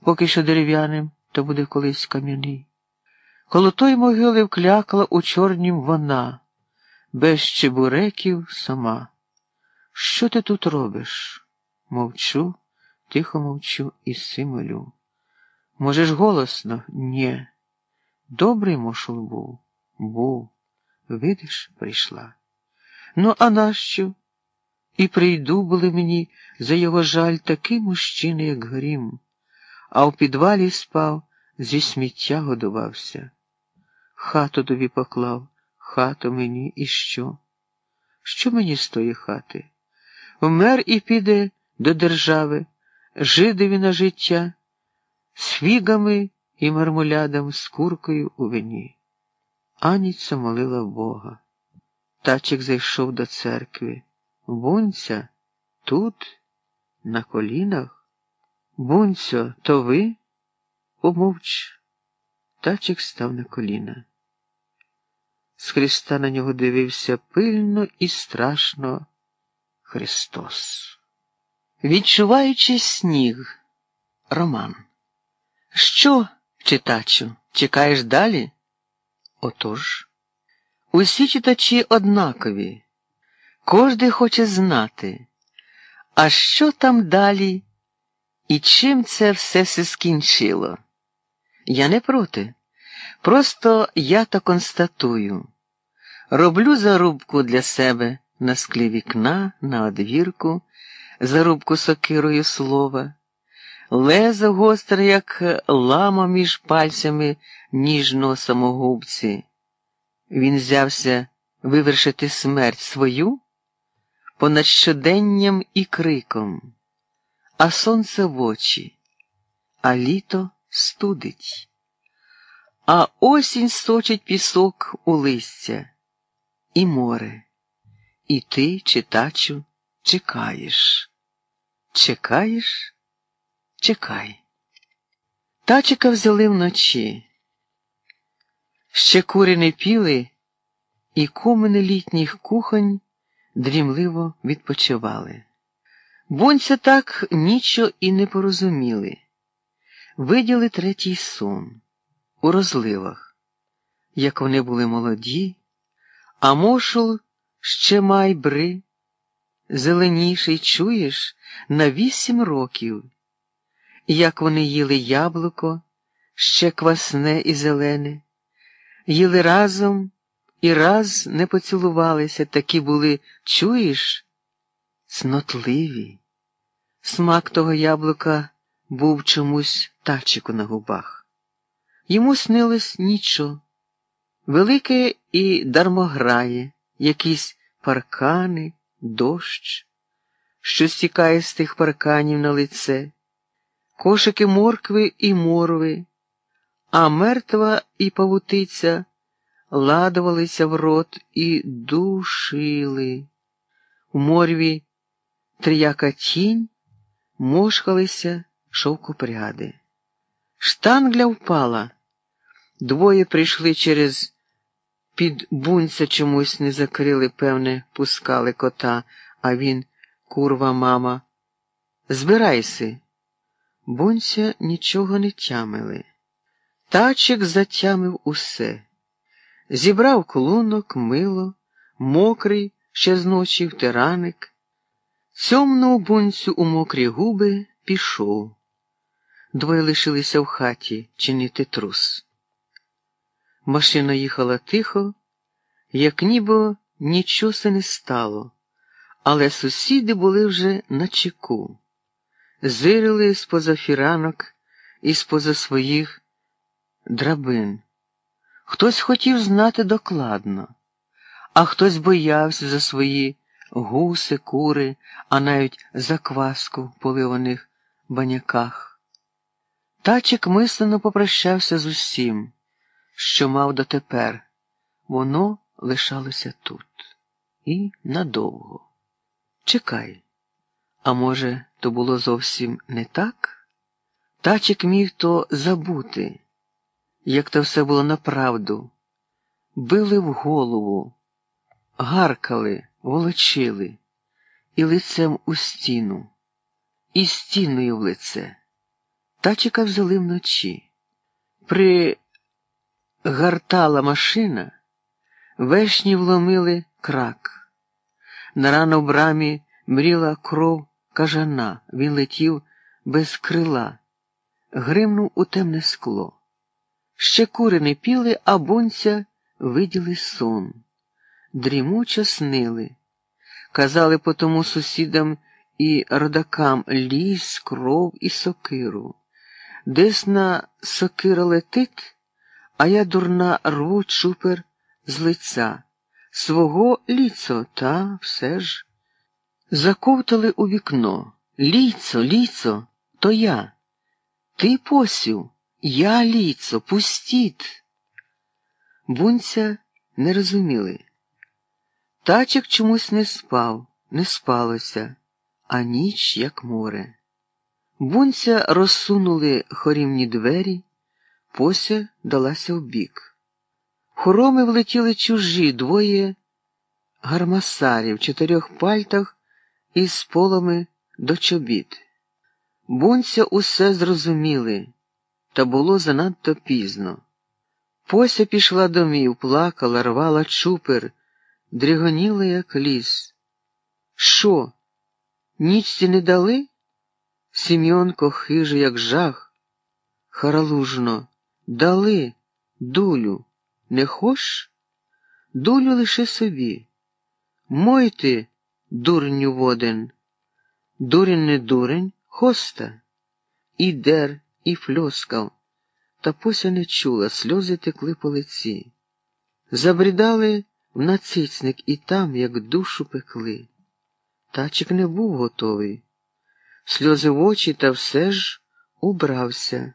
поки що дерев'яним, то буде колись кам'яний. Коло той могили вклякла у чорнім вона, без чебуреків сама. Що ти тут робиш? Мовчу, тихо мовчу і симолю. Можеш голосно? Нє. Добрий мошул був, був. Видиш, прийшла. Ну, а нащо? І прийду були мені за його жаль такий мужчина, як грім, а в підвалі спав, зі сміття годувався. Хату тобі поклав, хату мені і що? Що мені з тої хати? Вмер і піде до держави, жидові на життя, з фігами і мармулядом, з куркою у вині. Аніця молила Бога. Тачик зайшов до церкви. Бунця, тут, на колінах? Бунцьо, то ви? Помовч. Тачик став на коліна. З Христа на нього дивився пильно і страшно Христос. Відчуваючи сніг, Роман. Що, читачу, чекаєш далі? Отож, усі читачі однакові, кожний хоче знати, а що там далі і чим це все се скінчило. Я не проти. Просто я то констатую. Роблю зарубку для себе на склі вікна, на одвірку, зарубку сокирою слова, лезо гостре, як лама між пальцями ніжного самогубці. Він взявся вивершити смерть свою понад щоденням і криком, а сонце в очі, а літо студить. А осінь сочить пісок у листя і море. І ти, читачу, чекаєш. Чекаєш? Чекай. Тачика взяли вночі. Ще кури не піли, і комини літніх кухонь дрімливо відпочивали. Бунця так нічого і не порозуміли. Виділи третій сон у розливах, як вони були молоді, а мошул ще майбри, зеленіший, чуєш, на вісім років, як вони їли яблуко, ще квасне і зелене, їли разом і раз не поцілувалися, такі були, чуєш, цнотливі. Смак того яблука був чомусь тачику на губах. Йому снилось нічого. Велике і дармограє, якісь паркани, дощ, що стікає з тих парканів на лице, кошики моркви і морви, а мертва і павутиця ладувалися в рот і душили. У морві трияка тінь мошкалися шовкопряди. Штангля впала. Двоє прийшли через під бунця чомусь не закрили, певне, пускали кота, а він, курва, мама. Збирайся. Бунця нічого не тямили. Тачик затямив усе. Зібрав клунок, мило, мокрий, ще з ночі втираник. Цьомнув бунцю у мокрі губи, пішов. Двоє лишилися в хаті чинити трус. Машина їхала тихо, як ніби нічого не стало, але сусіди були вже на чеку, зирили з поза фіранок і з поза своїх драбин. Хтось хотів знати докладно, а хтось боявся за свої гуси, кури, а навіть закваску в поливаних баняках. Тачик мислено попрощався з усім що мав дотепер, воно лишалося тут. І надовго. Чекай. А може, то було зовсім не так? Тачик міг то забути, як то все було направду. Били в голову, гаркали, волочили, і лицем у стіну, і стіною в лице. Тачика взяли вночі. При гартала машина, вешні вломили крак. На рано в брамі мріла кров кажана, він летів без крила, гримнув у темне скло. Ще кури не піли, а бунця виділи сон. Дрімучо снили. Казали по тому сусідам і родакам ліс, кров і сокиру. Десь на сокира летить, а я дурна рву чупер з лиця. Свого ліцо, та все ж. Заковтали у вікно. Ліцо, ліцо, то я. Ти посів, я ліцо, пустіть. Бунця не розуміли. Тачик чомусь не спав, не спалося, а ніч, як море. Бунця розсунули хорімні двері, пося далася вбік. В хороми влетіли чужі двоє гармасарів, в чотирьох пальтах із полами до чобіт. Бунця усе зрозуміли, та було занадто пізно. Пося пішла домів, плакала, рвала чупер, дрігоніла, як ліс. Що? Нічці не дали? Сім'йонко хижий, як жах. Харалужно, дали, дулю, не хош? Дулю лише собі. Мой ти, дурню воден. Дурень не дурень, хоста. І дер, і фльоскав. Та пося не чула, сльози текли по лиці. Забрідали в нацицник і там, як душу пекли. Тачик не був готовий. Сльози в очі та все ж убрався.